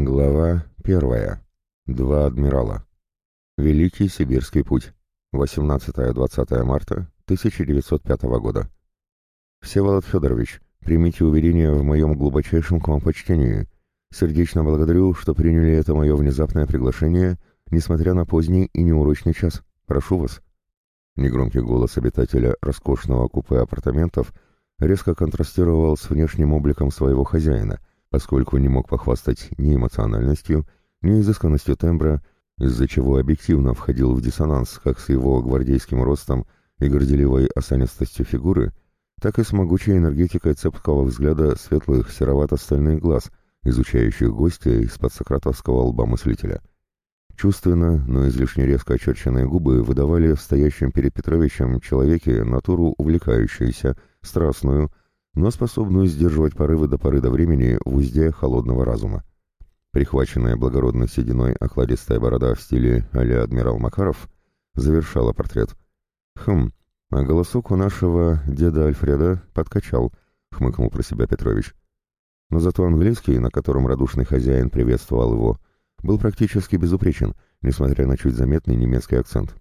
Глава первая. Два адмирала. Великий Сибирский путь. 18-20 марта 1905 года. Всеволод Федорович, примите уверение в моем глубочайшем к вам почтении. Сердечно благодарю, что приняли это мое внезапное приглашение, несмотря на поздний и неурочный час. Прошу вас. Негромкий голос обитателя роскошного купе апартаментов резко контрастировал с внешним обликом своего хозяина — поскольку не мог похвастать ни эмоциональностью, ни изысканностью тембра, из-за чего объективно входил в диссонанс как с его гвардейским ростом и горделивой осанистостью фигуры, так и с могучей энергетикой цепкого взгляда светлых серовато-стальных глаз, изучающих гостя из-под сократовского лба мыслителя. Чувственно, но излишне резко очерченные губы выдавали в стоящем перед Петровичем человеке натуру увлекающуюся, страстную, но способную сдерживать порывы до поры до времени в узде холодного разума. Прихваченная благородной сединой окладистая борода в стиле а адмирал Макаров завершала портрет. «Хм, а голосок у нашего деда Альфреда подкачал», — хмыкнул про себя Петрович. Но зато английский, на котором радушный хозяин приветствовал его, был практически безупречен, несмотря на чуть заметный немецкий акцент.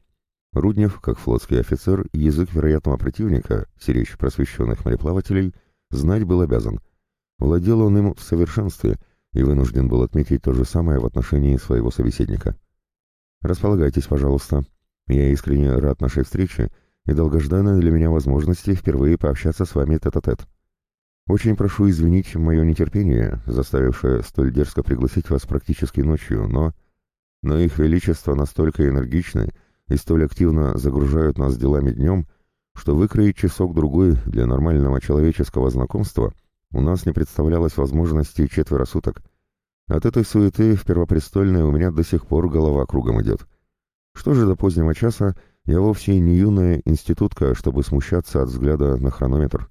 Руднев, как флотский офицер, язык вероятного противника, сиречь просвещенных мореплавателей — знать был обязан. Владел он им в совершенстве и вынужден был отметить то же самое в отношении своего собеседника. «Располагайтесь, пожалуйста. Я искренне рад нашей встрече и долгожданной для меня возможности впервые пообщаться с вами тет-а-тет. -тет. Очень прошу извинить мое нетерпение, заставившее столь дерзко пригласить вас практически ночью, но... Но их величество настолько энергичны и столь активно загружают нас делами днем, что выкроить часок-другой для нормального человеческого знакомства у нас не представлялось возможности четверо суток. От этой суеты в Первопрестольной у меня до сих пор голова кругом идет. Что же до позднего часа, я вовсе не юная институтка, чтобы смущаться от взгляда на хронометр.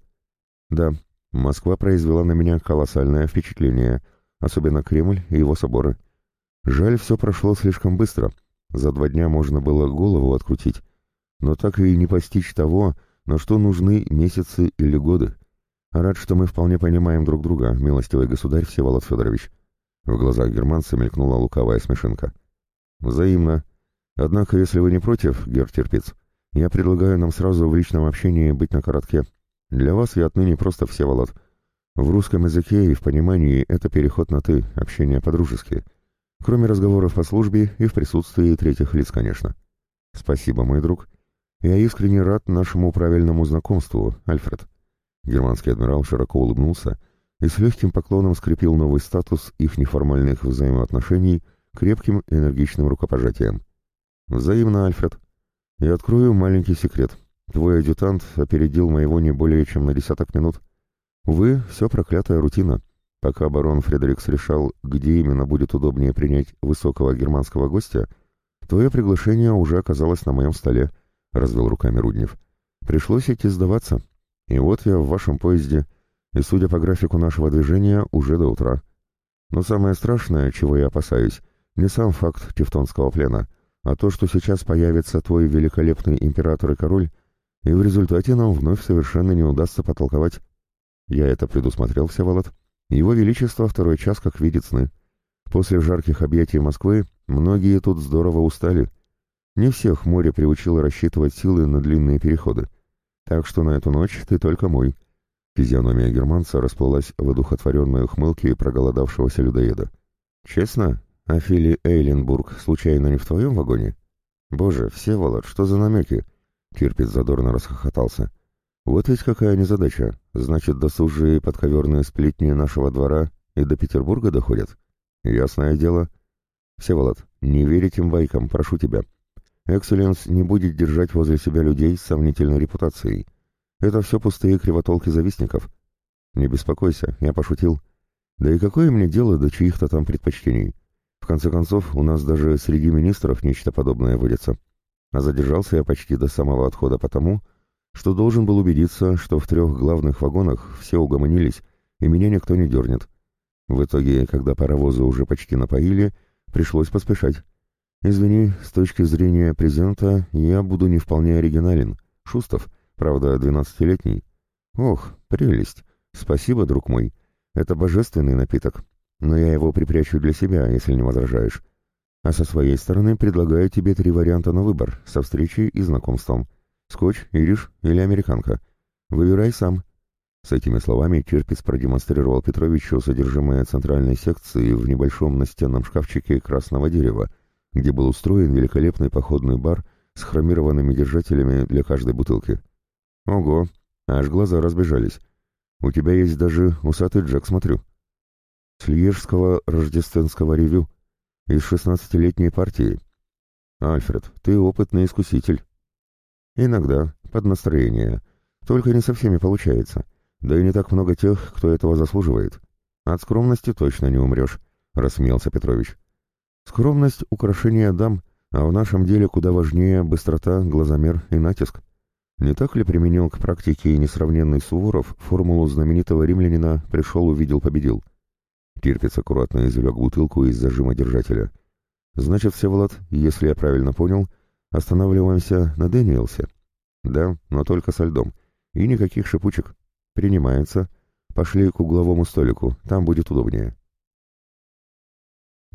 Да, Москва произвела на меня колоссальное впечатление, особенно Кремль и его соборы. Жаль, все прошло слишком быстро. За два дня можно было голову открутить, но так и не постичь того, на что нужны месяцы или годы. Рад, что мы вполне понимаем друг друга, милостивый государь Всеволод Федорович. В глазах германца мелькнула лукавая смешинка. Взаимно. Однако, если вы не против, гер Терпиц, я предлагаю нам сразу в личном общении быть на коротке. Для вас я отныне просто Всеволод. В русском языке и в понимании это переход на «ты», общение по-дружески. Кроме разговоров по службе и в присутствии третьих лиц, конечно. Спасибо, мой друг. «Я искренне рад нашему правильному знакомству, Альфред». Германский адмирал широко улыбнулся и с легким поклоном скрепил новый статус их неформальных взаимоотношений крепким энергичным рукопожатием. «Взаимно, Альфред. Я открою маленький секрет. Твой адъютант опередил моего не более чем на десяток минут. Увы, все проклятая рутина. Пока барон Фредерикс решал, где именно будет удобнее принять высокого германского гостя, твое приглашение уже оказалось на моем столе» развел руками Руднев. Пришлось идти сдаваться. И вот я в вашем поезде, и, судя по графику нашего движения, уже до утра. Но самое страшное, чего я опасаюсь, не сам факт тевтонского плена, а то, что сейчас появится твой великолепный император и король, и в результате нам вновь совершенно не удастся потолковать. Я это предусмотрел, Всеволод. Его Величество второй час как видит сны. После жарких объятий Москвы многие тут здорово устали, не всех море приучило рассчитывать силы на длинные переходы. Так что на эту ночь ты только мой. Физиономия германца расплылась в одухотворенной ухмылке проголодавшегося людоеда. «Честно? Афили Эйленбург случайно не в твоем вагоне?» «Боже, Всеволод, что за намеки?» Кирпиц задорно расхохотался. «Вот ведь какая незадача. Значит, досужие подковерные сплетни нашего двора и до Петербурга доходят?» «Ясное дело. Всеволод, не верь этим байкам, прошу тебя. Экселленс не будет держать возле себя людей с сомнительной репутацией. Это все пустые кривотолки завистников. Не беспокойся, я пошутил. Да и какое мне дело до чьих-то там предпочтений? В конце концов, у нас даже среди министров нечто подобное водится. А задержался я почти до самого отхода потому, что должен был убедиться, что в трех главных вагонах все угомонились, и меня никто не дернет. В итоге, когда паровозы уже почти напоили, пришлось поспешать. Извини, с точки зрения презента я буду не вполне оригинален. Шустов, правда, двенадцатилетний. Ох, прелесть. Спасибо, друг мой. Это божественный напиток. но я его припрячу для себя, если не возражаешь. А со своей стороны предлагаю тебе три варианта на выбор, со встречей и знакомством. Скотч, ириш или американка. Выбирай сам. С этими словами Черпец продемонстрировал Петровичу содержимое центральной секции в небольшом настенном шкафчике красного дерева, где был устроен великолепный походный бар с хромированными держателями для каждой бутылки. Ого, аж глаза разбежались. У тебя есть даже усатый Джек, смотрю. С Льежского рождественского ревю. Из шестнадцатилетней партии. Альфред, ты опытный искуситель. Иногда, под настроение. Только не со всеми получается. Да и не так много тех, кто этого заслуживает. От скромности точно не умрешь, рассмеялся Петрович. Скромность — украшение дам, а в нашем деле куда важнее быстрота, глазомер и натиск. Не так ли применил к практике несравненный Суворов формулу знаменитого римлянина «пришел, увидел, победил»? Тирпиц аккуратно извлек бутылку из зажима держателя. «Значит, Всеволод, если я правильно понял, останавливаемся на Дэниелсе?» «Да, но только со льдом. И никаких шипучек. Принимается. Пошли к угловому столику, там будет удобнее».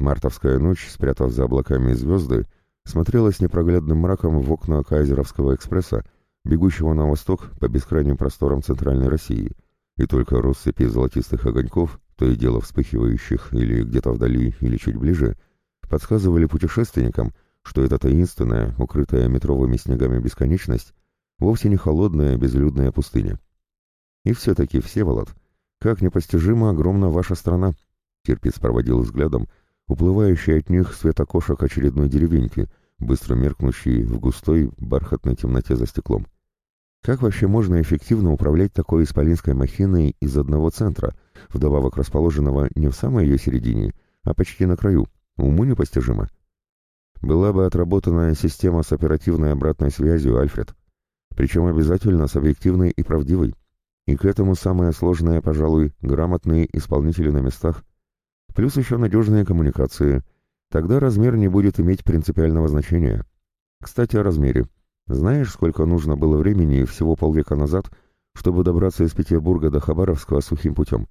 Мартовская ночь, спрятав за облаками звезды, смотрелась непроглядным мраком в окна Кайзеровского экспресса, бегущего на восток по бескрайним просторам Центральной России, и только россыпи золотистых огоньков то и дело вспыхивающих или где-то вдали, или чуть ближе, подсказывали путешественникам, что эта таинственная, укрытая метровыми снегами бесконечность, вовсе не холодная безлюдная пустыня. И все-таки, Всеволод, как непостижимо огромна ваша страна, Кирпиц проводил взглядом, уплывающий от них свет окошек очередной деревеньки, быстро меркнущий в густой бархатной темноте за стеклом. Как вообще можно эффективно управлять такой исполинской махиной из одного центра, вдобавок расположенного не в самой ее середине, а почти на краю? Уму непостижимо. Была бы отработана система с оперативной обратной связью, Альфред. Причем обязательно с объективной и правдивой. И к этому самое сложное, пожалуй, грамотные исполнители на местах. Плюс еще надежные коммуникации. Тогда размер не будет иметь принципиального значения. Кстати, о размере. Знаешь, сколько нужно было времени всего полвека назад, чтобы добраться из Петербурга до Хабаровска сухим путем?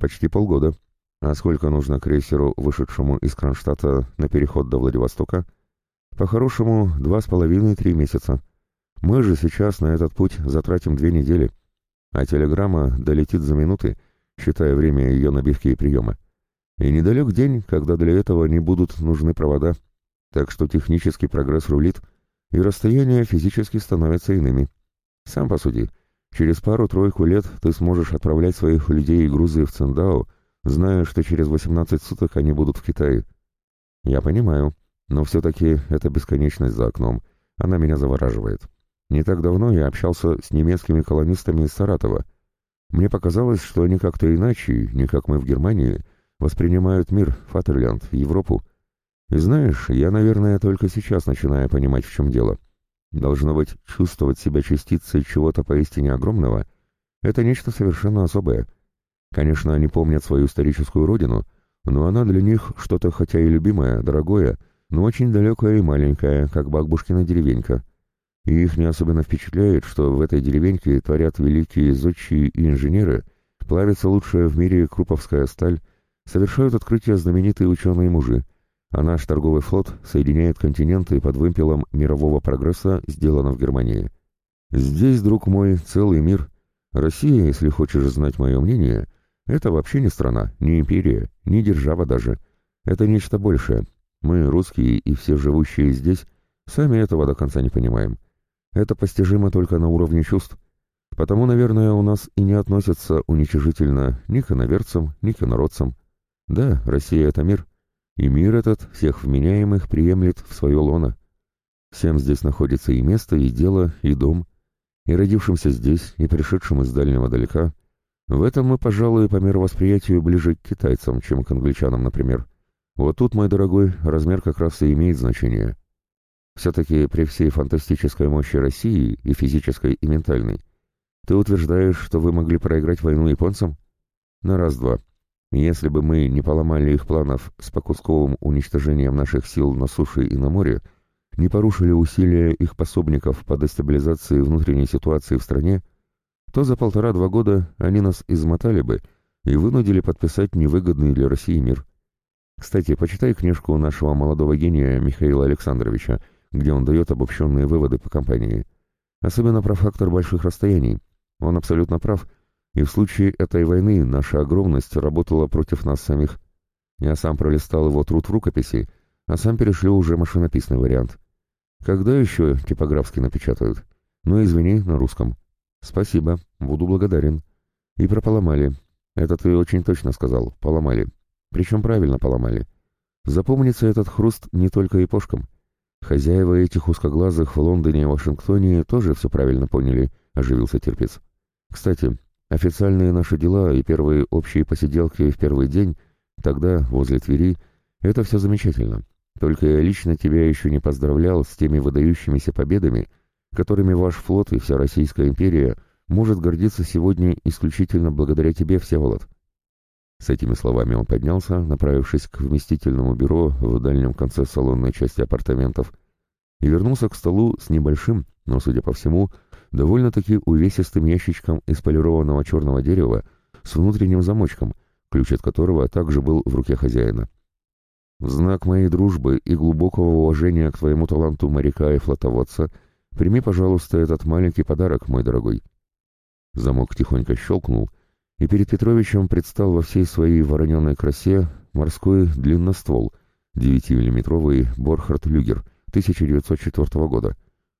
Почти полгода. А сколько нужно крейсеру, вышедшему из Кронштадта на переход до Владивостока? По-хорошему, два с половиной-три месяца. Мы же сейчас на этот путь затратим две недели. А телеграмма долетит за минуты, считая время ее набивки и приема. И недалек день, когда для этого не будут нужны провода. Так что технический прогресс рулит — и расстояния физически становятся иными. Сам посуди, через пару-тройку лет ты сможешь отправлять своих людей и грузы в Циндао, зная, что через 18 суток они будут в Китае. Я понимаю, но все-таки это бесконечность за окном. Она меня завораживает. Не так давно я общался с немецкими колонистами из Саратова. Мне показалось, что они как-то иначе, не как мы в Германии, воспринимают мир, Фатерлянд, Европу, и знаешь, я, наверное, только сейчас начинаю понимать, в чем дело. Должно быть, чувствовать себя частицей чего-то поистине огромного — это нечто совершенно особое. Конечно, они помнят свою историческую родину, но она для них что-то хотя и любимое, дорогое, но очень далекое и маленькое, как бабушкина деревенька. И их не особенно впечатляет, что в этой деревеньке творят великие зодчие и инженеры, плавится лучшая в мире круповская сталь, совершают открытия знаменитые ученые-мужи, а наш торговый флот соединяет континенты под вымпелом мирового прогресса, сделано в Германии. Здесь, друг мой, целый мир. Россия, если хочешь знать мое мнение, это вообще не страна, не империя, не держава даже. Это нечто большее. Мы, русские и все живущие здесь, сами этого до конца не понимаем. Это постижимо только на уровне чувств. Потому, наверное, у нас и не относятся уничижительно ни к иноверцам, ни к инородцам. Да, Россия — это мир, и мир этот всех вменяемых приемлет в свое лоно. Всем здесь находится и место, и дело, и дом. И родившимся здесь, и пришедшим из дальнего далека. В этом мы, пожалуй, по мировосприятию ближе к китайцам, чем к англичанам, например. Вот тут, мой дорогой, размер как раз и имеет значение. Все-таки при всей фантастической мощи России, и физической, и ментальной, ты утверждаешь, что вы могли проиграть войну японцам? На раз-два. Если бы мы не поломали их планов с покусковым уничтожением наших сил на суше и на море, не порушили усилия их пособников по дестабилизации внутренней ситуации в стране, то за полтора-два года они нас измотали бы, и вынудили подписать невыгодный для России мир. Кстати, почитай книжку нашего молодого гения Михаила Александровича, где он дает обобщенные выводы по компании. Особенно про фактор больших расстояний. Он абсолютно прав, и в случае этой войны наша огромность работала против нас самих. Я сам пролистал его труд в рукописи, а сам перешлю уже машинописный вариант. Когда еще типографски напечатают? Ну, извини, на русском. Спасибо, буду благодарен. И про поломали. Это ты очень точно сказал, поломали. Причем правильно поломали. Запомнится этот хруст не только япошкам. Хозяева этих узкоглазых в Лондоне и Вашингтоне тоже все правильно поняли, оживился терпец. Кстати, официальные наши дела и первые общие посиделки в первый день, тогда, возле Твери, это все замечательно. Только я лично тебя еще не поздравлял с теми выдающимися победами, которыми ваш флот и вся Российская империя может гордиться сегодня исключительно благодаря тебе, Всеволод. С этими словами он поднялся, направившись к вместительному бюро в дальнем конце салонной части апартаментов, и вернулся к столу с небольшим, но, судя по всему, довольно-таки увесистым ящичком из полированного черного дерева с внутренним замочком, ключ от которого также был в руке хозяина. В знак моей дружбы и глубокого уважения к твоему таланту моряка и флотоводца прими, пожалуйста, этот маленький подарок, мой дорогой. Замок тихонько щелкнул, и перед Петровичем предстал во всей своей вороненой красе морской длинноствол, 9-миллиметровый Борхард-Люгер 1904 года,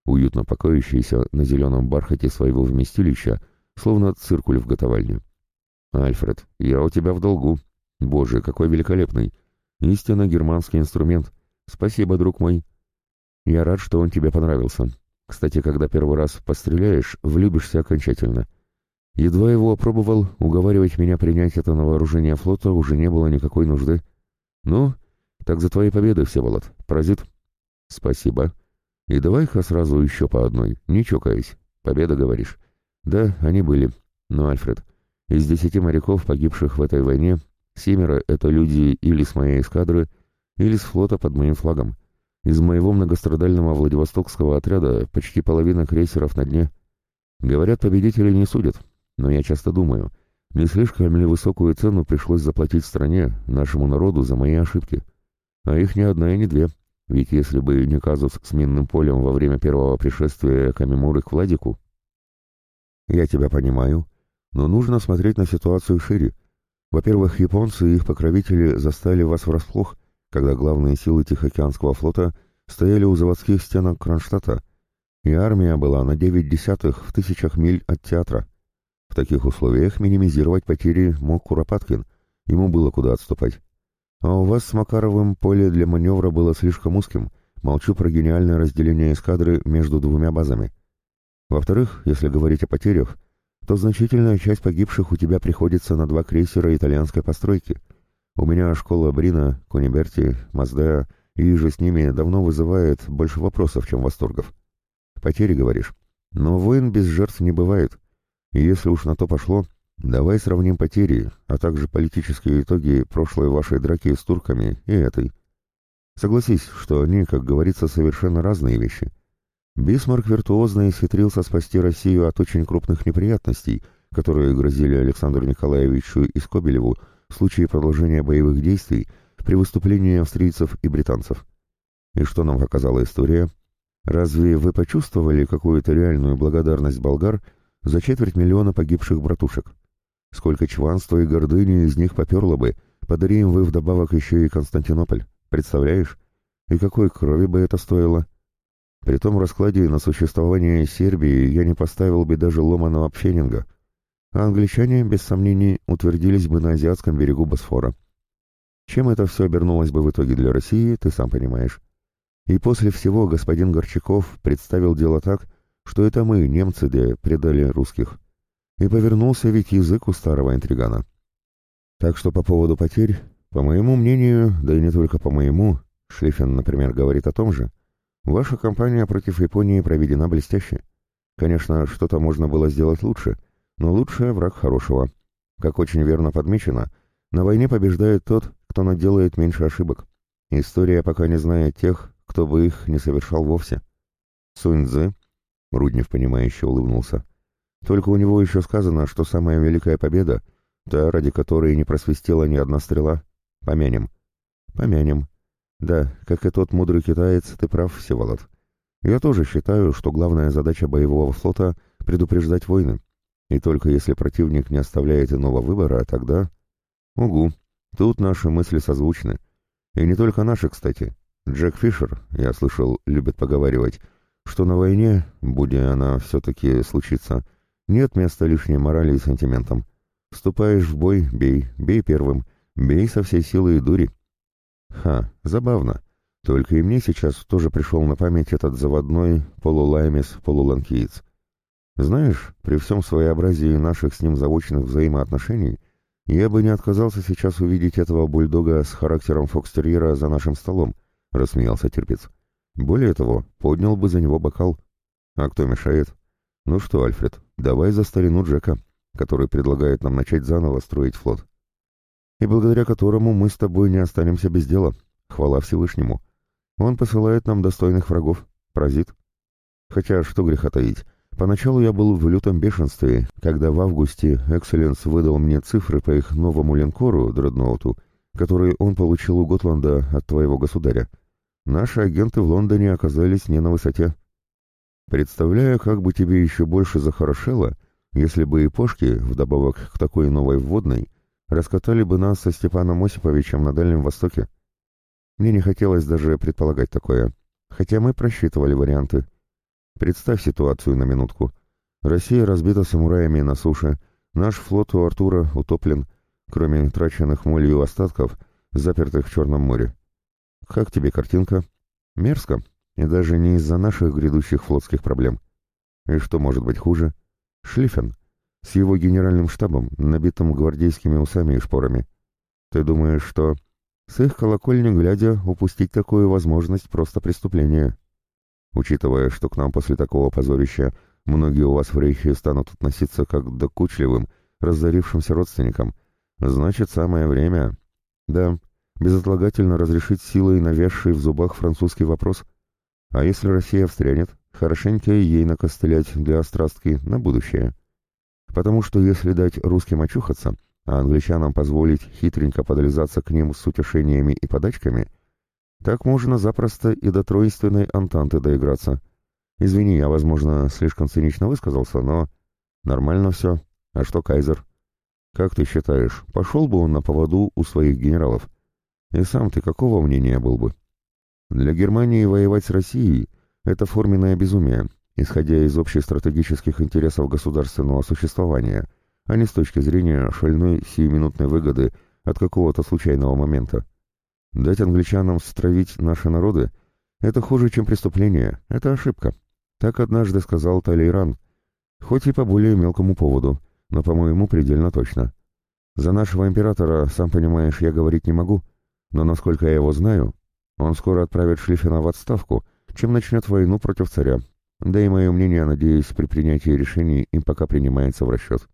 уютно покоящийся на зеленом бархате своего вместилища, словно циркуль в готовальне. «Альфред, я у тебя в долгу. Боже, какой великолепный! Истинно германский инструмент. Спасибо, друг мой. Я рад, что он тебе понравился. Кстати, когда первый раз постреляешь, влюбишься окончательно». Едва его опробовал, уговаривать меня принять это на вооружение флота уже не было никакой нужды. Ну, так за твои победы, Всеволод, паразит. Спасибо. И давай-ка сразу еще по одной, не чокаясь. Победа, говоришь? Да, они были. Но, Альфред, из десяти моряков, погибших в этой войне, семеро — это люди или с моей эскадры, или с флота под моим флагом. Из моего многострадального Владивостокского отряда почти половина крейсеров на дне. Говорят, победители не судят, но я часто думаю, не слишком ли высокую цену пришлось заплатить стране, нашему народу за мои ошибки? А их ни одна и не две. Ведь если бы не казус с минным полем во время первого пришествия Камимуры к Владику... Я тебя понимаю, но нужно смотреть на ситуацию шире. Во-первых, японцы и их покровители застали вас врасплох, когда главные силы Тихоокеанского флота стояли у заводских стенок Кронштадта, и армия была на девять десятых в тысячах миль от театра. В таких условиях минимизировать потери мог Куропаткин, ему было куда отступать. А у вас с Макаровым поле для маневра было слишком узким, молчу про гениальное разделение эскадры между двумя базами. Во-вторых, если говорить о потерях, то значительная часть погибших у тебя приходится на два крейсера итальянской постройки. У меня школа Брина, Куниберти, Маздеа и же с ними давно вызывает больше вопросов, чем восторгов. Потери, говоришь? Но войн без жертв не бывает. И если уж на то пошло, давай сравним потери, а также политические итоги прошлой вашей драки с турками и этой. Согласись, что они, как говорится, совершенно разные вещи. Бисмарк виртуозно исхитрился спасти Россию от очень крупных неприятностей, которые грозили Александру Николаевичу и Скобелеву в случае продолжения боевых действий при выступлении австрийцев и британцев. И что нам показала история? Разве вы почувствовали какую-то реальную благодарность болгар за четверть миллиона погибших братушек. Сколько чванства и гордыни из них поперло бы, подари вы вдобавок еще и Константинополь. Представляешь? И какой крови бы это стоило? При том раскладе на существование Сербии я не поставил бы даже ломаного пфенинга, а англичане, без сомнений, утвердились бы на азиатском берегу Босфора. Чем это все обернулось бы в итоге для России, ты сам понимаешь. И после всего господин Горчаков представил дело так, что это мы, немцы, де, предали русских. И повернулся ведь язык у старого интригана. Так что по поводу потерь, по моему мнению, да и не только по моему, Шлиффен, например, говорит о том же, ваша кампания против Японии проведена блестяще. Конечно, что-то можно было сделать лучше, но лучшее враг хорошего. Как очень верно подмечено, на войне побеждает тот, кто наделает меньше ошибок. История пока не знает тех, кто бы их не совершал вовсе. Сунь Цзы Руднев, понимающе улыбнулся. Только у него еще сказано, что самая великая победа Та, ради которой не просвистела ни одна стрела. Помянем. Помянем. Да, как и тот мудрый китаец, ты прав, Всеволод. Я тоже считаю, что главная задача боевого флота — предупреждать войны. И только если противник не оставляет иного выбора, тогда... Угу, тут наши мысли созвучны. И не только наши, кстати. Джек Фишер, я слышал, любит поговаривать, что на войне, будь она все-таки случится, нет места лишней морали и сантиментам. Вступаешь в бой — бей, бей первым, бей со всей силы и дури. Ха, забавно. Только и мне сейчас тоже пришел на память этот заводной полулаймес полуланкиец. Знаешь, при всем своеобразии наших с ним заочных взаимоотношений, я бы не отказался сейчас увидеть этого бульдога с характером фокстерьера за нашим столом, — рассмеялся терпец. Более того, поднял бы за него бокал. А кто мешает? Ну что, Альфред, давай за старину Джека, который предлагает нам начать заново строить флот. И благодаря которому мы с тобой не останемся без дела. Хвала Всевышнему. Он посылает нам достойных врагов. Паразит. Хотя, что греха таить, поначалу я был в лютом бешенстве, когда в августе Экселленс выдал мне цифры по их новому линкору, дредноуту, который он получил у Готланда от твоего государя. Наши агенты в Лондоне оказались не на высоте. Представляю, как бы тебе еще больше захорошело, если бы и пошки, вдобавок к такой новой вводной, раскатали бы нас со Степаном Осиповичем на Дальнем Востоке. Мне не хотелось даже предполагать такое, хотя мы просчитывали варианты. Представь ситуацию на минутку. Россия разбита самураями на суше, наш флот у Артура утоплен, кроме траченных молью остатков, запертых в Черном море. Как тебе картинка? Мерзко, и даже не из-за наших грядущих флотских проблем. И что может быть хуже? Шлиффен, с его генеральным штабом, набитым гвардейскими усами и шпорами. Ты думаешь, что с их колокольни глядя упустить такую возможность просто преступление? Учитывая, что к нам после такого позорища многие у вас в рейхе станут относиться как к докучливым, разорившимся родственникам, значит, самое время... Да, безотлагательно разрешить силой навязший в зубах французский вопрос. А если Россия встрянет, хорошенько ей накостылять для острастки на будущее. Потому что если дать русским очухаться, а англичанам позволить хитренько подлизаться к ним с утешениями и подачками, так можно запросто и до тройственной антанты доиграться. Извини, я, возможно, слишком цинично высказался, но нормально все. А что Кайзер? Как ты считаешь, пошел бы он на поводу у своих генералов? И сам ты какого мнения был бы? Для Германии воевать с Россией — это форменное безумие, исходя из общих стратегических интересов государственного существования, а не с точки зрения шальной сиюминутной выгоды от какого-то случайного момента. Дать англичанам стравить наши народы — это хуже, чем преступление, это ошибка. Так однажды сказал Талейран, хоть и по более мелкому поводу, но, по-моему, предельно точно. За нашего императора, сам понимаешь, я говорить не могу, но, насколько я его знаю, он скоро отправит Шлиффена в отставку, чем начнет войну против царя. Да и мое мнение, надеюсь, при принятии решений им пока принимается в расчет.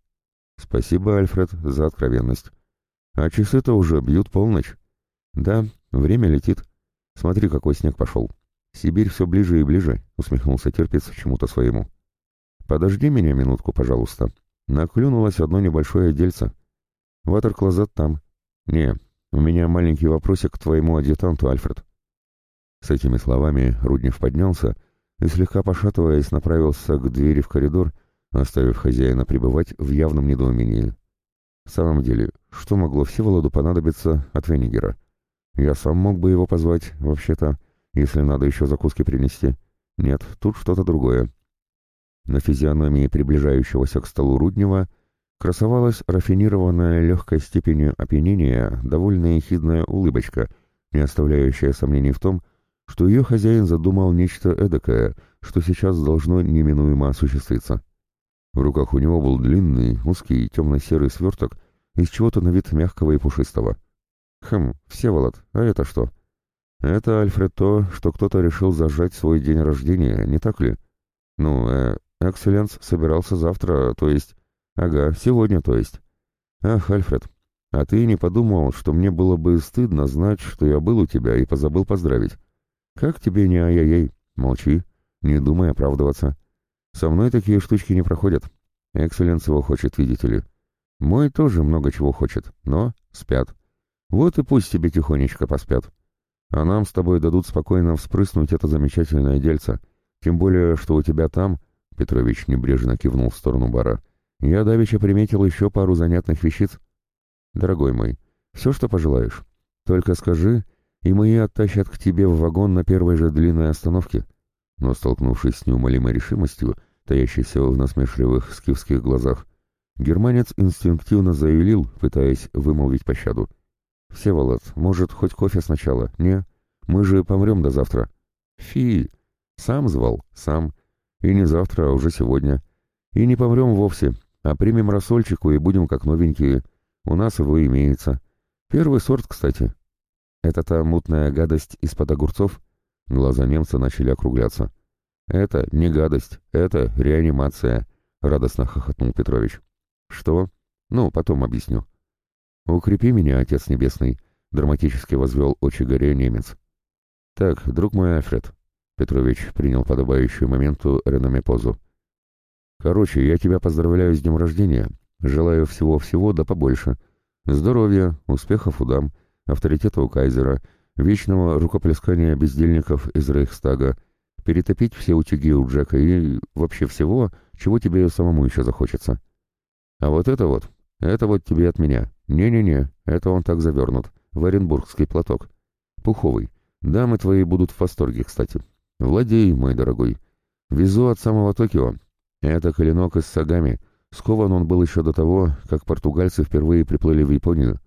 Спасибо, Альфред, за откровенность. А часы-то уже бьют полночь. Да, время летит. Смотри, какой снег пошел. Сибирь все ближе и ближе, усмехнулся терпец чему-то своему. Подожди меня минутку, пожалуйста. Наклюнулось одно небольшое дельце. Ватерклозет там. Не, у меня маленький вопросик к твоему адъютанту, Альфред. С этими словами Руднев поднялся и, слегка пошатываясь, направился к двери в коридор, оставив хозяина пребывать в явном недоумении. В самом деле, что могло Всеволоду понадобиться от Венигера? Я сам мог бы его позвать, вообще-то, если надо еще закуски принести. Нет, тут что-то другое. На физиономии приближающегося к столу Руднева красовалась рафинированная легкой степенью опьянения довольно ехидная улыбочка, не оставляющая сомнений в том, что ее хозяин задумал нечто эдакое, что сейчас должно неминуемо осуществиться. В руках у него был длинный, узкий, темно-серый сверток из чего-то на вид мягкого и пушистого. Хм, Всеволод, а это что? Это, Альфред, то, что кто-то решил зажать свой день рождения, не так ли? Ну, э, Экселленс собирался завтра, то есть Ага, сегодня, то есть. Ах, Альфред, а ты не подумал, что мне было бы стыдно знать, что я был у тебя и позабыл поздравить? Как тебе не ай-яй-яй? Молчи, не думай оправдываться. Со мной такие штучки не проходят. Экселленс его хочет, видите ли. Мой тоже много чего хочет, но спят. Вот и пусть тебе тихонечко поспят. А нам с тобой дадут спокойно вспрыснуть это замечательное дельце. Тем более, что у тебя там, — Петрович небрежно кивнул в сторону бара, — я давеча приметил еще пару занятных вещиц. Дорогой мой, все, что пожелаешь. Только скажи, и мои оттащат к тебе в вагон на первой же длинной остановке. Но, столкнувшись с неумолимой решимостью, таящейся в насмешливых скифских глазах, германец инстинктивно заявил, пытаясь вымолвить пощаду. «Всеволод, может, хоть кофе сначала? Не? Мы же помрем до завтра». «Фи! Сам звал, сам. И не завтра, а уже сегодня. И не помрем вовсе, а примем рассольчику и будем как новенькие. У нас его имеется. Первый сорт, кстати». «Это та мутная гадость из-под огурцов?» Глаза немца начали округляться. «Это не гадость, это реанимация», — радостно хохотнул Петрович. «Что? Ну, потом объясню». «Укрепи меня, Отец Небесный», — драматически возвел очи горе немец. «Так, друг мой Альфред», — Петрович принял подобающую моменту реноме позу. «Короче, я тебя поздравляю с днем рождения. Желаю всего-всего да побольше. Здоровья, успехов удам, авторитета у кайзера, вечного рукоплескания бездельников из Рейхстага, перетопить все утюги у Джека и вообще всего, чего тебе самому еще захочется. А вот это вот, это вот тебе от меня. Не-не-не, это он так завернут. В оренбургский платок. Пуховый. Дамы твои будут в восторге, кстати. Владей, мой дорогой. Везу от самого Токио. Это коленок из Сагами. Скован он был еще до того, как португальцы впервые приплыли в Японию.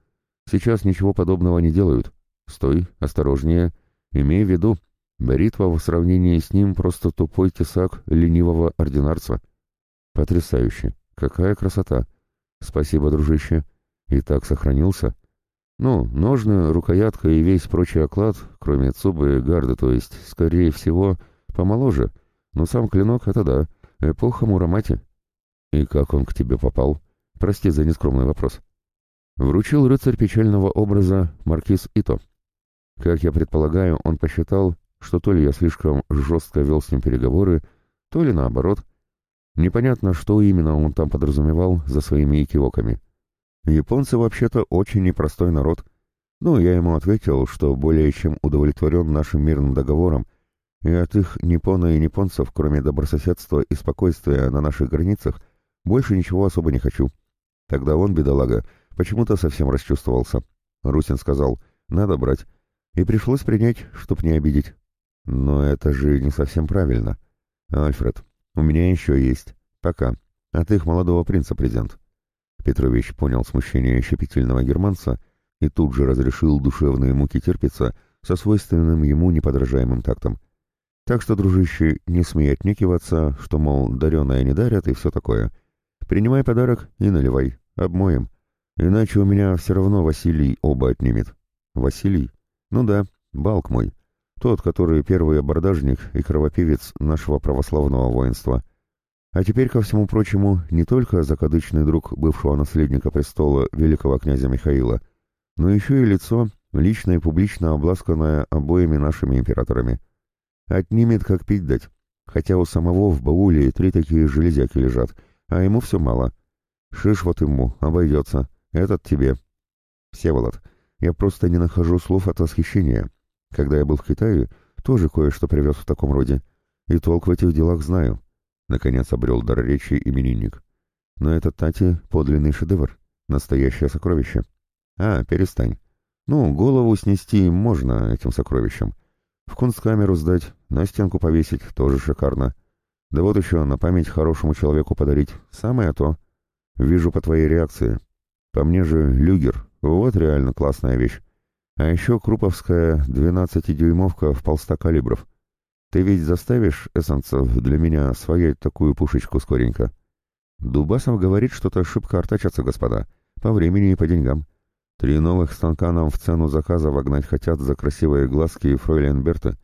Сейчас ничего подобного не делают. Стой, осторожнее. Имей в виду, бритва в сравнении с ним просто тупой тесак ленивого ординарца. Потрясающе. Какая красота. Спасибо, дружище. И так сохранился. Ну, ножны, рукоятка и весь прочий оклад, кроме цубы и гарды, то есть, скорее всего, помоложе. Но сам клинок — это да, эпоха Мурамати. И как он к тебе попал? Прости за нескромный вопрос. Вручил рыцарь печального образа маркиз Ито. Как я предполагаю, он посчитал, что то ли я слишком жестко вел с ним переговоры, то ли наоборот. Непонятно, что именно он там подразумевал за своими икивоками. Японцы вообще-то очень непростой народ. Ну, я ему ответил, что более чем удовлетворен нашим мирным договором, и от их Япона и японцев, кроме добрососедства и спокойствия на наших границах, больше ничего особо не хочу. Тогда он, бедолага, почему-то совсем расчувствовался. Русин сказал, надо брать, и пришлось принять, чтоб не обидеть. Но это же не совсем правильно. Альфред, у меня еще есть. Пока. От их молодого принца презент. Петрович понял смущение щепетильного германца и тут же разрешил душевные муки терпиться со свойственным ему неподражаемым тактом. Так что, дружище, не смей отнекиваться, что, мол, дареное не дарят и все такое. Принимай подарок и наливай, обмоем. Иначе у меня все равно Василий оба отнимет. Василий? Ну да, балк мой. Тот, который первый абордажник и кровопивец нашего православного воинства. А теперь, ко всему прочему, не только закадычный друг бывшего наследника престола великого князя Михаила, но еще и лицо, лично и публично обласканное обоими нашими императорами. Отнимет, как пить дать, хотя у самого в бауле три такие железяки лежат, а ему все мало. Шиш вот ему, обойдется, этот тебе. Всеволод, я просто не нахожу слов от восхищения. Когда я был в Китае, тоже кое-что привез в таком роде, и толк в этих делах знаю. Наконец обрел дар речи именинник. Но этот Тати — подлинный шедевр, настоящее сокровище. А, перестань. Ну, голову снести можно этим сокровищем. В кунсткамеру сдать, на стенку повесить — тоже шикарно. Да вот еще на память хорошему человеку подарить — самое то. Вижу по твоей реакции. По мне же люгер, вот реально классная вещь. А еще круповская 12-дюймовка в полста калибров. Ты ведь заставишь, эссенцев, для меня освоять такую пушечку скоренько? Дубасов говорит, что-то шибко артачатся, господа. По времени и по деньгам. Три новых станка нам в цену заказа вогнать хотят за красивые глазки и фройлен Берта.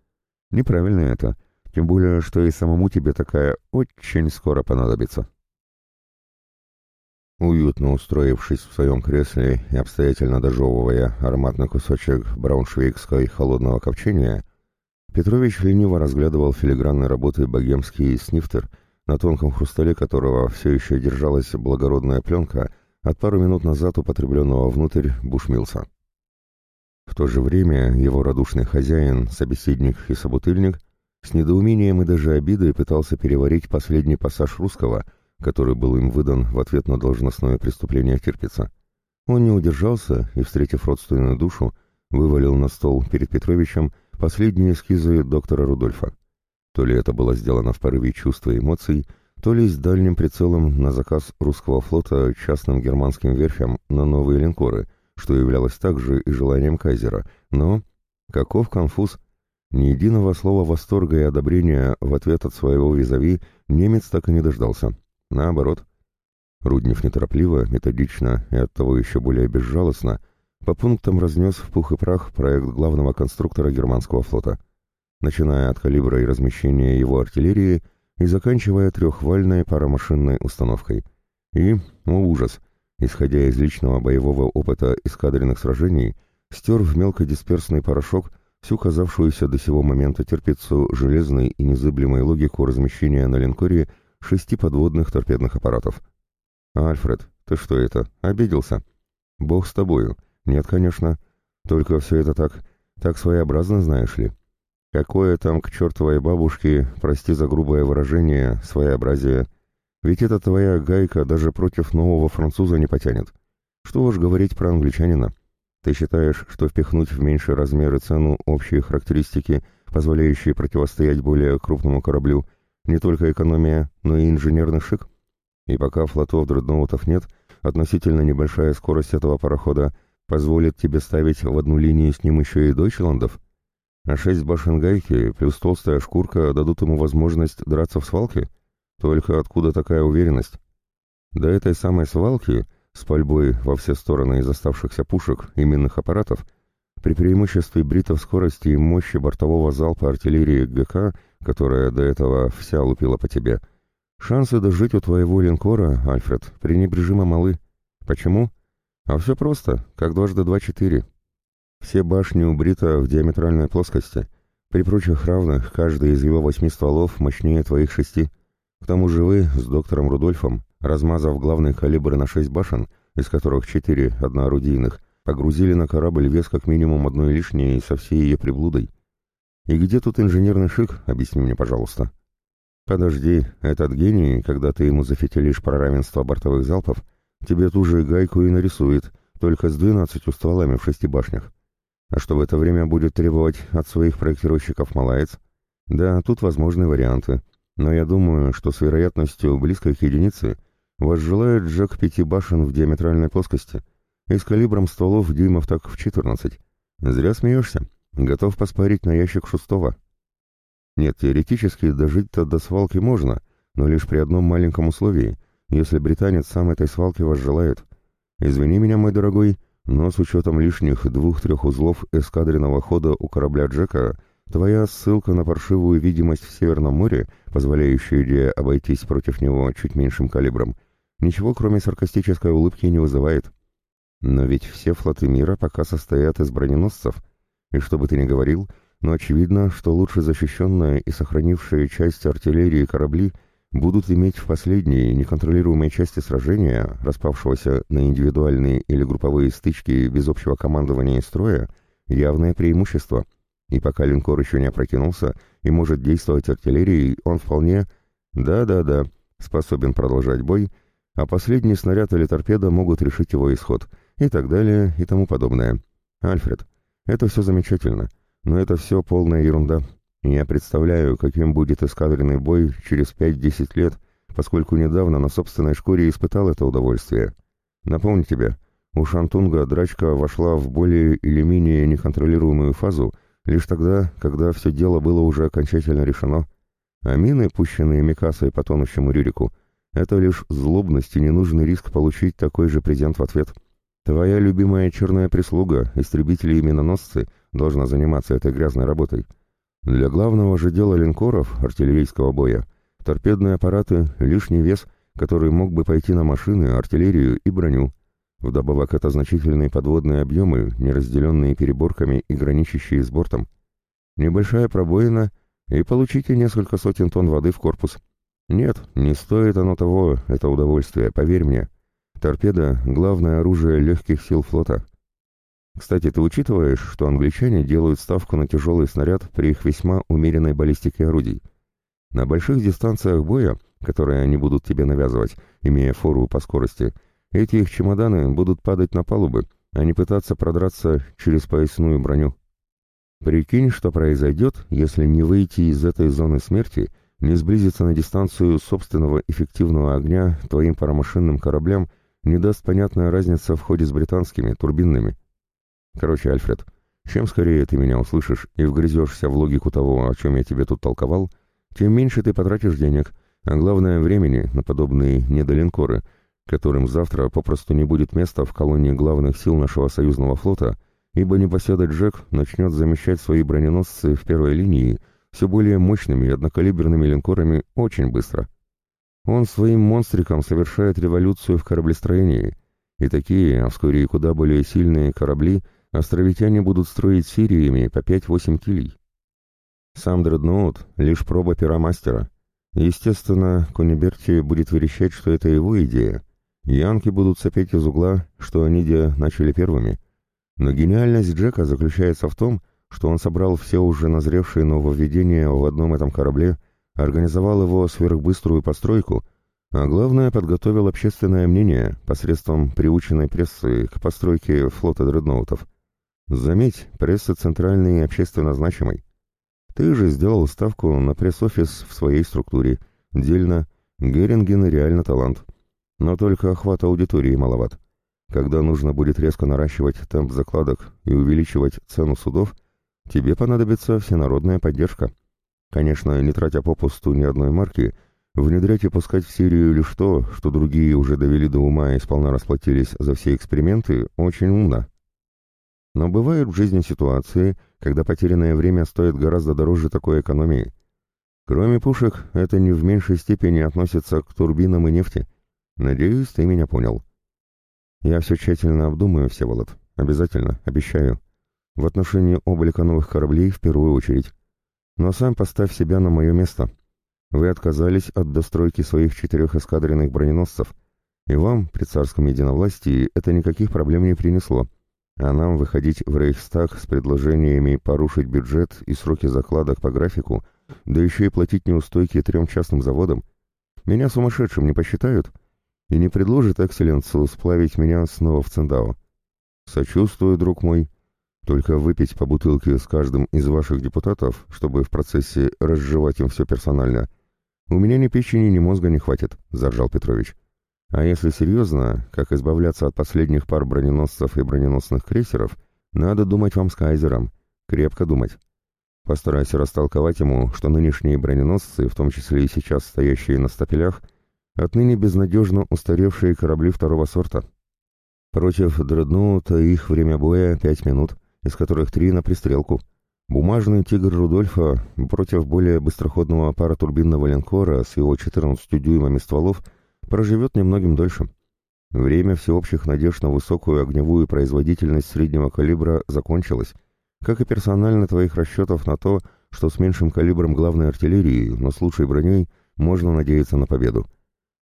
Неправильно это. Тем более, что и самому тебе такая очень скоро понадобится. Уютно устроившись в своем кресле и обстоятельно дожевывая ароматный кусочек брауншвейгской холодного копчения, Петрович лениво разглядывал филигранной работы богемский снифтер, на тонком хрустале которого все еще держалась благородная пленка, от пару минут назад употребленного внутрь бушмилса. В то же время его радушный хозяин, собеседник и собутыльник с недоумением и даже обидой пытался переварить последний пассаж русского, который был им выдан в ответ на должностное преступление Тирпица. Он не удержался и, встретив родственную душу, вывалил на стол перед Петровичем последние эскизы доктора Рудольфа. То ли это было сделано в порыве чувств и эмоций, то ли с дальним прицелом на заказ русского флота частным германским верфям на новые линкоры, что являлось также и желанием кайзера, но каков конфуз? Ни единого слова восторга и одобрения в ответ от своего визави немец так и не дождался. Наоборот. Руднев неторопливо, методично и оттого еще более безжалостно по пунктам разнес в пух и прах проект главного конструктора германского флота, начиная от калибра и размещения его артиллерии и заканчивая трехвальной паромашинной установкой. И, о ужас, исходя из личного боевого опыта эскадренных сражений, стер в мелкодисперсный порошок всю казавшуюся до сего момента терпицу железной и незыблемой логику размещения на линкоре шести подводных торпедных аппаратов. «Альфред, ты что это, обиделся?» «Бог с тобою. Нет, конечно. Только все это так, так своеобразно, знаешь ли. Какое там к чертовой бабушке, прости за грубое выражение, своеобразие. Ведь эта твоя гайка даже против нового француза не потянет. Что уж говорить про англичанина. Ты считаешь, что впихнуть в меньшие размеры цену общие характеристики, позволяющие противостоять более крупному кораблю, не только экономия, но и инженерный шик? И пока флотов дредноутов нет, относительно небольшая скорость этого парохода позволит тебе ставить в одну линию с ним еще и дойчландов? А шесть башен гайки плюс толстая шкурка дадут ему возможность драться в свалке? Только откуда такая уверенность? До этой самой свалки, с пальбой во все стороны из оставшихся пушек и минных аппаратов, при преимуществе бритов скорости и мощи бортового залпа артиллерии ГК, которая до этого вся лупила по тебе, шансы дожить у твоего линкора, Альфред, пренебрежимо малы. Почему? А все просто, как дважды два четыре. Все башни у Брита в диаметральной плоскости. При прочих равных, каждый из его восьми стволов мощнее твоих шести. К тому же вы с доктором Рудольфом, размазав главные калибры на шесть башен, из которых четыре одноорудийных, погрузили на корабль вес как минимум одной лишней со всей ее приблудой. И где тут инженерный шик, объясни мне, пожалуйста. Подожди, этот гений, когда ты ему зафитилишь про равенство бортовых залпов, тебе ту же гайку и нарисует, только с двенадцатью стволами в шести башнях. А что в это время будет требовать от своих проектировщиков Малаец? Да, тут возможны варианты. Но я думаю, что с вероятностью близкой к единице возжелает Джек пяти башен в диаметральной плоскости и с калибром стволов дюймов так в 14. Зря смеешься. Готов поспорить на ящик шестого. Нет, теоретически дожить-то до свалки можно, но лишь при одном маленьком условии, если британец сам этой свалки возжелает. Извини меня, мой дорогой, но с учетом лишних двух-трех узлов эскадренного хода у корабля Джека, твоя ссылка на паршивую видимость в Северном море, позволяющая идее обойтись против него чуть меньшим калибром, ничего кроме саркастической улыбки не вызывает. Но ведь все флоты мира пока состоят из броненосцев, и что бы ты ни говорил, но очевидно, что лучше защищенная и сохранившая часть артиллерии корабли — будут иметь в последней неконтролируемой части сражения, распавшегося на индивидуальные или групповые стычки без общего командования и строя, явное преимущество. И пока линкор еще не опрокинулся и может действовать артиллерией, он вполне, да-да-да, способен продолжать бой, а последний снаряд или торпеда могут решить его исход, и так далее, и тому подобное. Альфред, это все замечательно, но это все полная ерунда. Я представляю, каким будет эскадренный бой через 5-10 лет, поскольку недавно на собственной шкуре испытал это удовольствие. Напомню тебе, у Шантунга драчка вошла в более или менее неконтролируемую фазу лишь тогда, когда все дело было уже окончательно решено. А мины, пущенные Микасой по тонущему Рюрику, это лишь злобность и ненужный риск получить такой же презент в ответ. Твоя любимая черная прислуга, истребители и миноносцы, должна заниматься этой грязной работой. Для главного же дела линкоров, артиллерийского боя, торпедные аппараты — лишний вес, который мог бы пойти на машины, артиллерию и броню. Вдобавок это значительные подводные объемы, не разделенные переборками и граничащие с бортом. Небольшая пробоина, и получите несколько сотен тонн воды в корпус. Нет, не стоит оно того, это удовольствие, поверь мне. Торпеда — главное оружие легких сил флота. Кстати, ты учитываешь, что англичане делают ставку на тяжелый снаряд при их весьма умеренной баллистике орудий? На больших дистанциях боя, которые они будут тебе навязывать, имея фору по скорости, эти их чемоданы будут падать на палубы, а не пытаться продраться через поясную броню. Прикинь, что произойдет, если не выйти из этой зоны смерти, не сблизиться на дистанцию собственного эффективного огня твоим парамашинным кораблям, не даст понятная разница в ходе с британскими, турбинными. Короче, Альфред, чем скорее ты меня услышишь и вгрызешься в логику того, о чем я тебе тут толковал, тем меньше ты потратишь денег, а главное времени на подобные недолинкоры, которым завтра попросту не будет места в колонии главных сил нашего союзного флота, ибо непоседа Джек начнет замещать свои броненосцы в первой линии все более мощными и однокалиберными линкорами очень быстро. Он своим монстриком совершает революцию в кораблестроении, и такие, а вскоре и куда более сильные корабли островитяне будут строить сериями по 5-8 килей. Сам дредноут — лишь проба пера мастера. Естественно, Кониберти будет верещать, что это его идея. Янки будут сопеть из угла, что они где начали первыми. Но гениальность Джека заключается в том, что он собрал все уже назревшие нововведения в одном этом корабле, организовал его сверхбыструю постройку, а главное, подготовил общественное мнение посредством приученной прессы к постройке флота дредноутов. Заметь, пресса центральной и общественно значимой. Ты же сделал ставку на пресс-офис в своей структуре. Дельно. Геринген реально талант. Но только охват аудитории маловат. Когда нужно будет резко наращивать темп закладок и увеличивать цену судов, тебе понадобится всенародная поддержка. Конечно, не тратя попусту ни одной марки, внедрять и пускать в серию лишь то, что другие уже довели до ума и сполна расплатились за все эксперименты, очень умно. Но бывают в жизни ситуации, когда потерянное время стоит гораздо дороже такой экономии. Кроме пушек, это не в меньшей степени относится к турбинам и нефти. Надеюсь, ты меня понял. Я все тщательно обдумаю, Всеволод. Обязательно, обещаю. В отношении облика новых кораблей в первую очередь. Но сам поставь себя на мое место. Вы отказались от достройки своих четырех эскадренных броненосцев, и вам, при царском единовластии, это никаких проблем не принесло а нам выходить в Рейхстаг с предложениями порушить бюджет и сроки закладок по графику, да еще и платить неустойки трем частным заводам. Меня сумасшедшим не посчитают и не предложат экселленцу сплавить меня снова в Циндао. Сочувствую, друг мой. Только выпить по бутылке с каждым из ваших депутатов, чтобы в процессе разжевать им все персонально, у меня ни печени, ни мозга не хватит, — заржал Петрович. А если серьезно, как избавляться от последних пар броненосцев и броненосных крейсеров, надо думать вам с Кайзером, крепко думать. Постарайся растолковать ему, что нынешние броненосцы, в том числе и сейчас стоящие на стапелях, отныне безнадежно устаревшие корабли второго сорта. Против дредноута их время боя пять минут, из которых три на пристрелку. Бумажный «Тигр Рудольфа» против более быстроходного паратурбинного линкора с его 14 дюймами стволов – проживет немногим дольше. Время всеобщих надежд на высокую огневую производительность среднего калибра закончилось, как и персонально твоих расчетов на то, что с меньшим калибром главной артиллерии, но с лучшей броней, можно надеяться на победу.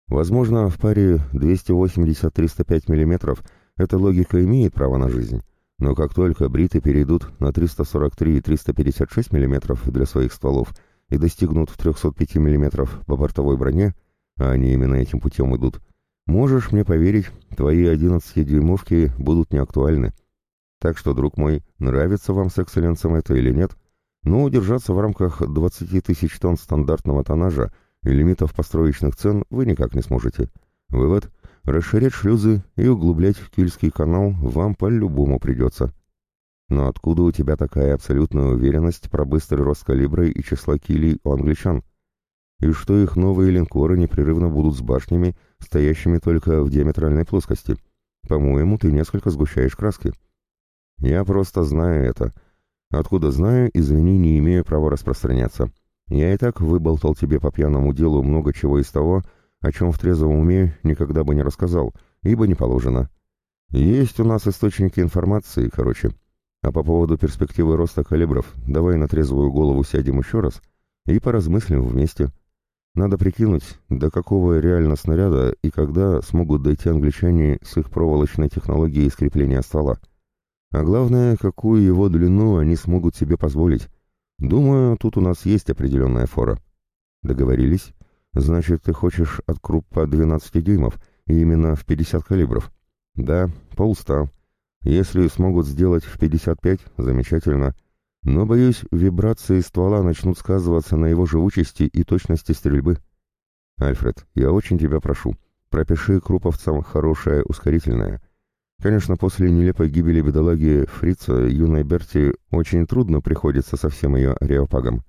Возможно, в паре 280-305 мм эта логика имеет право на жизнь, но как только бриты перейдут на 343 и 356 мм для своих стволов и достигнут 305 мм по бортовой броне, а они именно этим путем идут, можешь мне поверить, твои 11-дюймовки будут неактуальны. Так что, друг мой, нравится вам с экселленсом это или нет, но удержаться в рамках 20 тысяч тонн стандартного тоннажа и лимитов построечных цен вы никак не сможете. Вывод – расширять шлюзы и углублять Кильский канал вам по-любому придется. Но откуда у тебя такая абсолютная уверенность про быстрый рост калибра и числа килей у англичан? и что их новые линкоры непрерывно будут с башнями, стоящими только в диаметральной плоскости. По-моему, ты несколько сгущаешь краски. Я просто знаю это. Откуда знаю, извини, не имею права распространяться. Я и так выболтал тебе по пьяному делу много чего из того, о чем в трезвом уме никогда бы не рассказал, ибо не положено. Есть у нас источники информации, короче. А по поводу перспективы роста калибров, давай на трезвую голову сядем еще раз и поразмыслим вместе. Надо прикинуть, до какого реально снаряда и когда смогут дойти англичане с их проволочной технологией скрепления ствола. А главное, какую его длину они смогут себе позволить. Думаю, тут у нас есть определенная фора. Договорились? Значит, ты хочешь от круппа 12 дюймов, и именно в 50 калибров? Да, полста. Если смогут сделать в 55, замечательно. Но, боюсь, вибрации ствола начнут сказываться на его живучести и точности стрельбы. Альфред, я очень тебя прошу, пропиши круповцам хорошее ускорительное. Конечно, после нелепой гибели бедолаги Фрица юной Берти очень трудно приходится со всем ее ареопагом.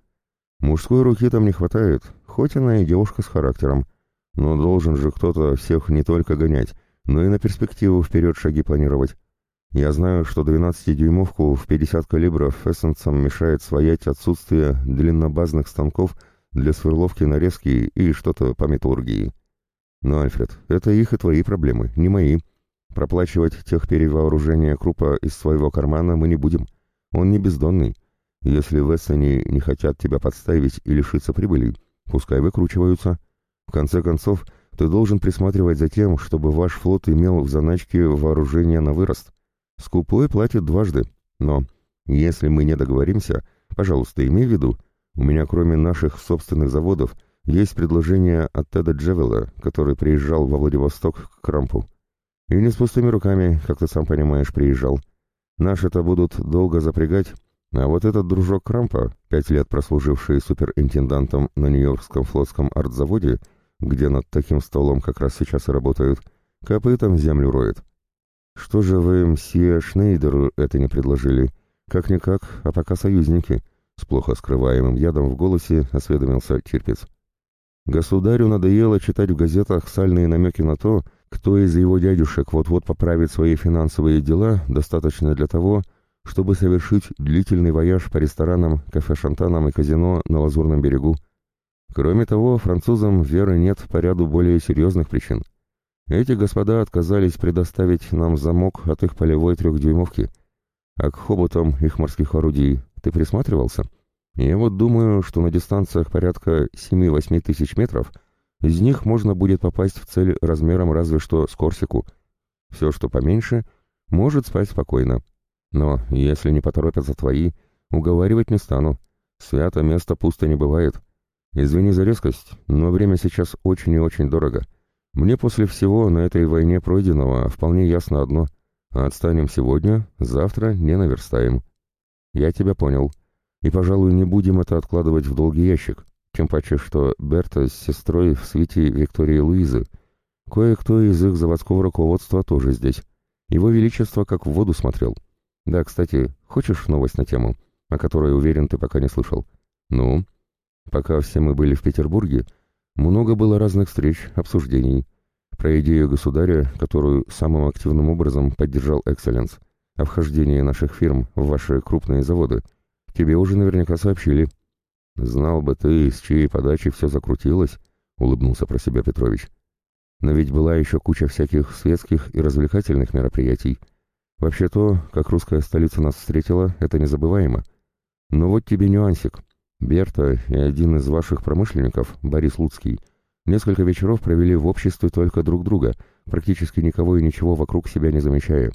Мужской руки там не хватает, хоть она и девушка с характером. Но должен же кто-то всех не только гонять, но и на перспективу вперед шаги планировать. Я знаю, что 12-дюймовку в 50 калибров эссенсам мешает своять отсутствие длиннобазных станков для сверловки нарезки и что-то по металлургии. Но, Альфред, это их и твои проблемы, не мои. Проплачивать тех перевооружения крупа из своего кармана мы не будем. Он не бездонный. Если в Эссене не хотят тебя подставить и лишиться прибыли, пускай выкручиваются. В конце концов, ты должен присматривать за тем, чтобы ваш флот имел в заначке вооружение на вырост. Скупой платит дважды, но если мы не договоримся, пожалуйста, имей в виду, у меня кроме наших собственных заводов есть предложение от Теда Джевела, который приезжал во Владивосток к Крампу. И не с пустыми руками, как ты сам понимаешь, приезжал. Наши-то будут долго запрягать, а вот этот дружок Крампа, пять лет прослуживший суперинтендантом на Нью-Йоркском флотском артзаводе, где над таким столом как раз сейчас и работают, копытом землю роет. Что же вы мсье Шнейдеру это не предложили? Как-никак, а пока союзники. С плохо скрываемым ядом в голосе осведомился Черпец. Государю надоело читать в газетах сальные намеки на то, кто из его дядюшек вот-вот поправит свои финансовые дела достаточно для того, чтобы совершить длительный вояж по ресторанам, кафе-шантанам и казино на Лазурном берегу. Кроме того, французам веры нет по ряду более серьезных причин – эти господа отказались предоставить нам замок от их полевой трехдюймовки. А к хоботам их морских орудий ты присматривался? Я вот думаю, что на дистанциях порядка 7-8 тысяч метров из них можно будет попасть в цель размером разве что с Корсику. Все, что поменьше, может спать спокойно. Но если не поторопятся твои, уговаривать не стану. Свято место пусто не бывает. Извини за резкость, но время сейчас очень и очень дорого. Мне после всего на этой войне пройденного вполне ясно одно. Отстанем сегодня, завтра не наверстаем. Я тебя понял. И, пожалуй, не будем это откладывать в долгий ящик. Тем паче, что Берта с сестрой в свете Виктории Луизы. Кое-кто из их заводского руководства тоже здесь. Его Величество как в воду смотрел. Да, кстати, хочешь новость на тему, о которой, уверен, ты пока не слышал? Ну? Пока все мы были в Петербурге, много было разных встреч, обсуждений. Про идею государя, которую самым активным образом поддержал Экселленс, о вхождении наших фирм в ваши крупные заводы. Тебе уже наверняка сообщили. Знал бы ты, с чьей подачи все закрутилось, улыбнулся про себя Петрович. Но ведь была еще куча всяких светских и развлекательных мероприятий. Вообще то, как русская столица нас встретила, это незабываемо. Но вот тебе нюансик. Берта и один из ваших промышленников, Борис Луцкий, несколько вечеров провели в обществе только друг друга, практически никого и ничего вокруг себя не замечая.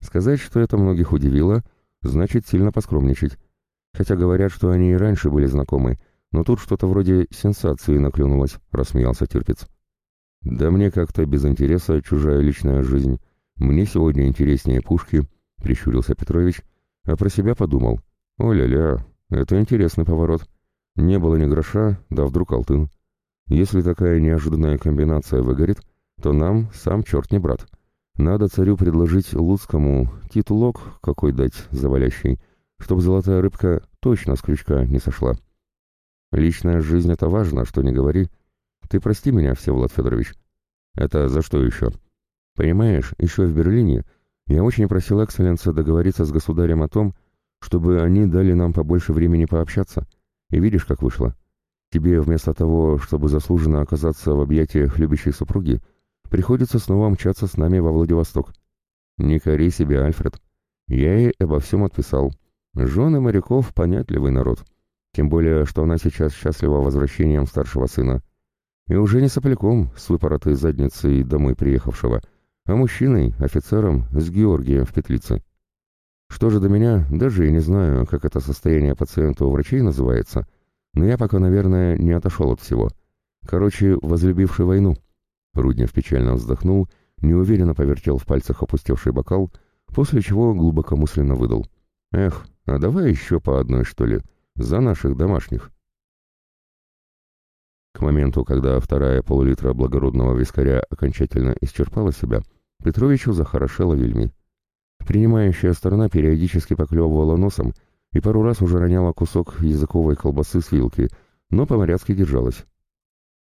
Сказать, что это многих удивило, значит сильно поскромничать. Хотя говорят, что они и раньше были знакомы, но тут что-то вроде сенсации наклюнулось, рассмеялся Тюрпиц. Да мне как-то без интереса чужая личная жизнь. Мне сегодня интереснее пушки, прищурился Петрович, а про себя подумал. О-ля-ля, это интересный поворот. Не было ни гроша, да вдруг алтын. Если такая неожиданная комбинация выгорит, то нам сам черт не брат. Надо царю предложить Луцкому титулок какой дать завалящий, чтоб золотая рыбка точно с крючка не сошла. Личная жизнь — это важно, что не говори. Ты прости меня, Всеволод Федорович. Это за что еще? Понимаешь, еще в Берлине я очень просил Экселленса договориться с государем о том, чтобы они дали нам побольше времени пообщаться. И видишь, как вышло. Тебе вместо того, чтобы заслуженно оказаться в объятиях любящей супруги, приходится снова мчаться с нами во Владивосток. Не кори себе, Альфред. Я ей обо всем отписал. Жены моряков — понятливый народ. Тем более, что она сейчас счастлива возвращением старшего сына. И уже не сопляком с выпоротой задницей домой приехавшего, а мужчиной, офицером с Георгием в петлице. Что же до меня, даже и не знаю, как это состояние пациента у врачей называется, но я пока, наверное, не отошел от всего. Короче, возлюбивший войну. Руднев печально вздохнул, неуверенно повертел в пальцах опустевший бокал, после чего глубокомысленно выдал. «Эх, а давай еще по одной, что ли, за наших домашних». К моменту, когда вторая полулитра благородного вискаря окончательно исчерпала себя, Петровичу захорошело вельми. Принимающая сторона периодически поклевывала носом и пару раз уже роняла кусок языковой колбасы с вилки, но по-моряцки держалась.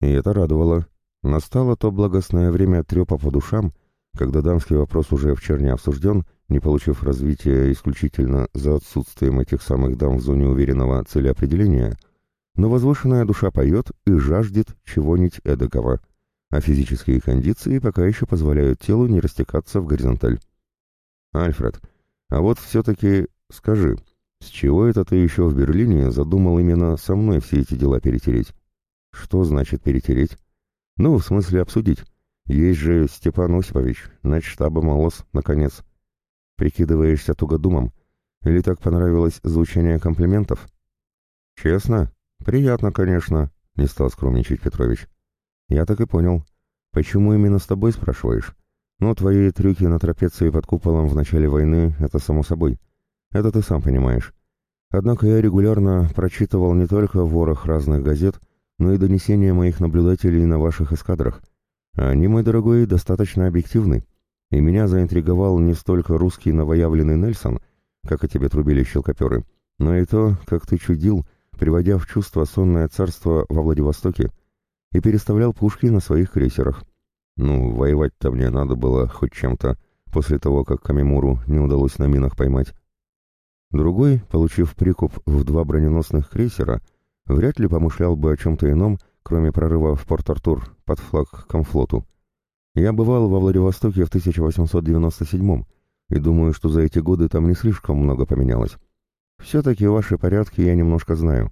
И это радовало. Настало то благостное время трепа по душам, когда дамский вопрос уже в черне обсужден, не получив развития исключительно за отсутствием этих самых дам в зоне уверенного целеопределения, но возвышенная душа поет и жаждет чего-нибудь эдакого, а физические кондиции пока еще позволяют телу не растекаться в горизонталь. «Альфред, а вот все-таки скажи, с чего это ты еще в Берлине задумал именно со мной все эти дела перетереть?» «Что значит перетереть?» «Ну, в смысле обсудить. Есть же Степан Осипович, начштаба Молос, наконец. Прикидываешься тугодумом? Или так понравилось звучание комплиментов?» «Честно? Приятно, конечно», — не стал скромничать Петрович. «Я так и понял. Почему именно с тобой, спрашиваешь? Ну, твои трюки на трапеции под куполом в начале войны — это само собой. Это ты сам понимаешь. Однако я регулярно прочитывал не только ворох разных газет, но и донесения моих наблюдателей на ваших эскадрах. Они, мой дорогой, достаточно объективны. И меня заинтриговал не столько русский новоявленный Нельсон, как и тебе трубили щелкоперы, но и то, как ты чудил, приводя в чувство сонное царство во Владивостоке, и переставлял пушки на своих крейсерах. Ну, воевать-то мне надо было хоть чем-то, после того, как Камимуру не удалось на минах поймать. Другой, получив прикуп в два броненосных крейсера, вряд ли помышлял бы о чем-то ином, кроме прорыва в Порт-Артур под флаг Комфлоту. Я бывал во Владивостоке в 1897 и думаю, что за эти годы там не слишком много поменялось. Все-таки ваши порядки я немножко знаю.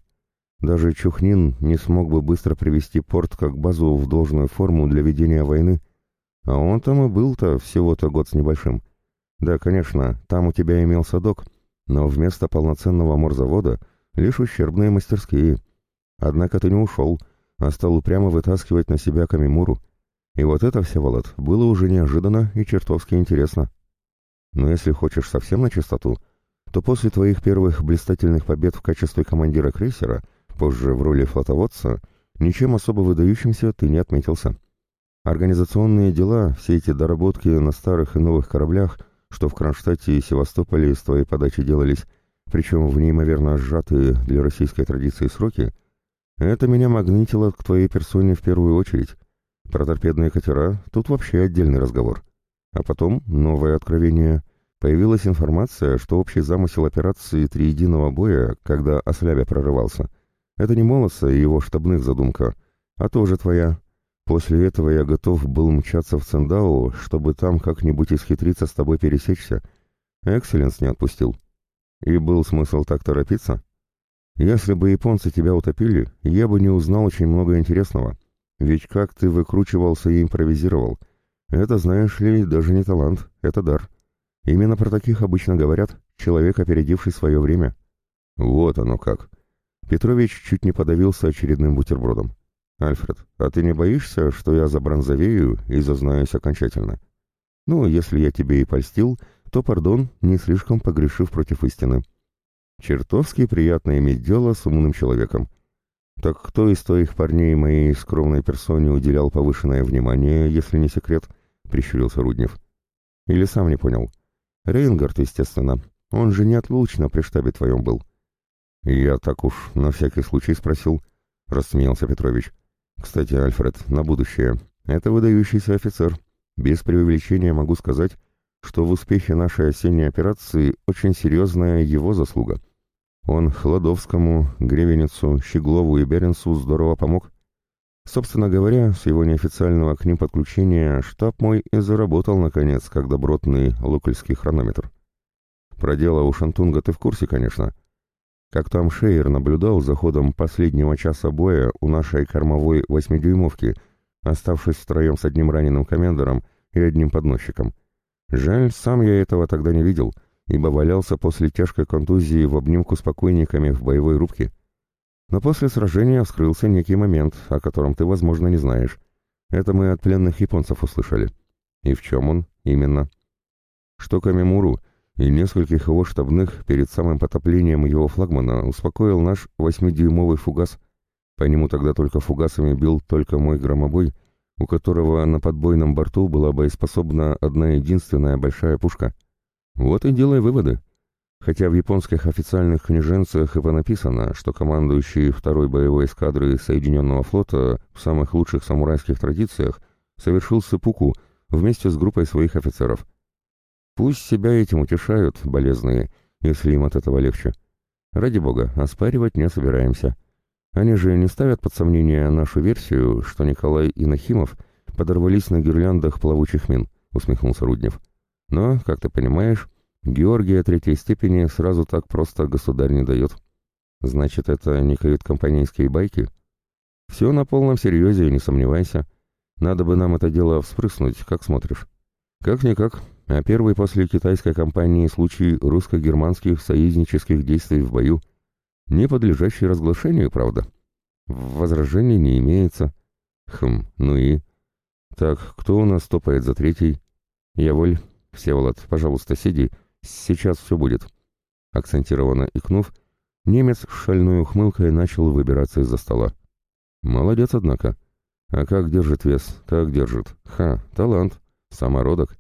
Даже Чухнин не смог бы быстро привести порт как базу в должную форму для ведения войны. А он там и был-то всего-то год с небольшим. Да, конечно, там у тебя имелся док, но вместо полноценного морзавода лишь ущербные мастерские. Однако ты не ушел, а стал упрямо вытаскивать на себя Камимуру. И вот это, Всеволод, было уже неожиданно и чертовски интересно. Но если хочешь совсем на чистоту, то после твоих первых блистательных побед в качестве командира крейсера — Позже в роли флотоводца ничем особо выдающимся ты не отметился. Организационные дела, все эти доработки на старых и новых кораблях, что в Кронштадте и Севастополе с твоей подачи делались, причем в неимоверно сжатые для российской традиции сроки, это меня магнитило к твоей персоне в первую очередь. Про торпедные катера тут вообще отдельный разговор. А потом новое откровение. Появилась информация, что общий замысел операции «Триединого боя», когда Ослябя прорывался, это не Молоса и его штабных задумка, а тоже твоя. После этого я готов был мчаться в Цендау, чтобы там как-нибудь исхитриться с тобой пересечься. Экселленс не отпустил. И был смысл так торопиться? Если бы японцы тебя утопили, я бы не узнал очень много интересного. Ведь как ты выкручивался и импровизировал. Это, знаешь ли, даже не талант, это дар. Именно про таких обычно говорят, человек, опередивший свое время. Вот оно как. Петрович чуть не подавился очередным бутербродом. «Альфред, а ты не боишься, что я забронзовею и зазнаюсь окончательно? Ну, если я тебе и польстил, то, пардон, не слишком погрешив против истины. Чертовски приятно иметь дело с умным человеком. Так кто из твоих парней моей скромной персоне уделял повышенное внимание, если не секрет?» — прищурился Руднев. «Или сам не понял?» «Рейнгард, естественно. Он же неотлучно при штабе твоем был». «Я так уж на всякий случай спросил», — рассмеялся Петрович. «Кстати, Альфред, на будущее. Это выдающийся офицер. Без преувеличения могу сказать, что в успехе нашей осенней операции очень серьезная его заслуга. Он Хладовскому, Гревеницу, Щеглову и Беренсу здорово помог. Собственно говоря, с его неофициального к ним подключения штаб мой и заработал, наконец, как добротный локальский хронометр. Про дело у Шантунга ты в курсе, конечно». как там Шейер наблюдал за ходом последнего часа боя у нашей кормовой восьмидюймовки, оставшись втроем с одним раненым комендором и одним подносчиком. Жаль, сам я этого тогда не видел, ибо валялся после тяжкой контузии в обнимку с покойниками в боевой рубке. Но после сражения вскрылся некий момент, о котором ты, возможно, не знаешь. Это мы от пленных японцев услышали. И в чем он именно? Что Камимуру и нескольких его штабных перед самым потоплением его флагмана успокоил наш восьмидюймовый фугас. По нему тогда только фугасами бил только мой громобой, у которого на подбойном борту была боеспособна одна единственная большая пушка. Вот и делай выводы. Хотя в японских официальных книженцах и понаписано, что командующий второй боевой эскадры Соединенного флота в самых лучших самурайских традициях совершил сыпуку вместе с группой своих офицеров. Пусть себя этим утешают, болезные, если им от этого легче. Ради бога, оспаривать не собираемся. Они же не ставят под сомнение нашу версию, что Николай и Нахимов подорвались на гирляндах плавучих мин, усмехнулся Руднев. Но, как ты понимаешь, Георгия третьей степени сразу так просто государь не дает. Значит, это не кают-компанейские байки? Все на полном серьезе, не сомневайся. Надо бы нам это дело вспрыснуть, как смотришь. Как-никак, а первый после китайской кампании случай русско-германских союзнических действий в бою, не подлежащий разглашению, правда. Возражений не имеется. Хм, ну и... Так, кто у нас топает за третий? Я воль. Всеволод, пожалуйста, сиди, Сейчас все будет». Акцентированно икнув, немец с шальной ухмылкой начал выбираться из-за стола. «Молодец, однако. А как держит вес? Как держит? Ха, талант. Самородок.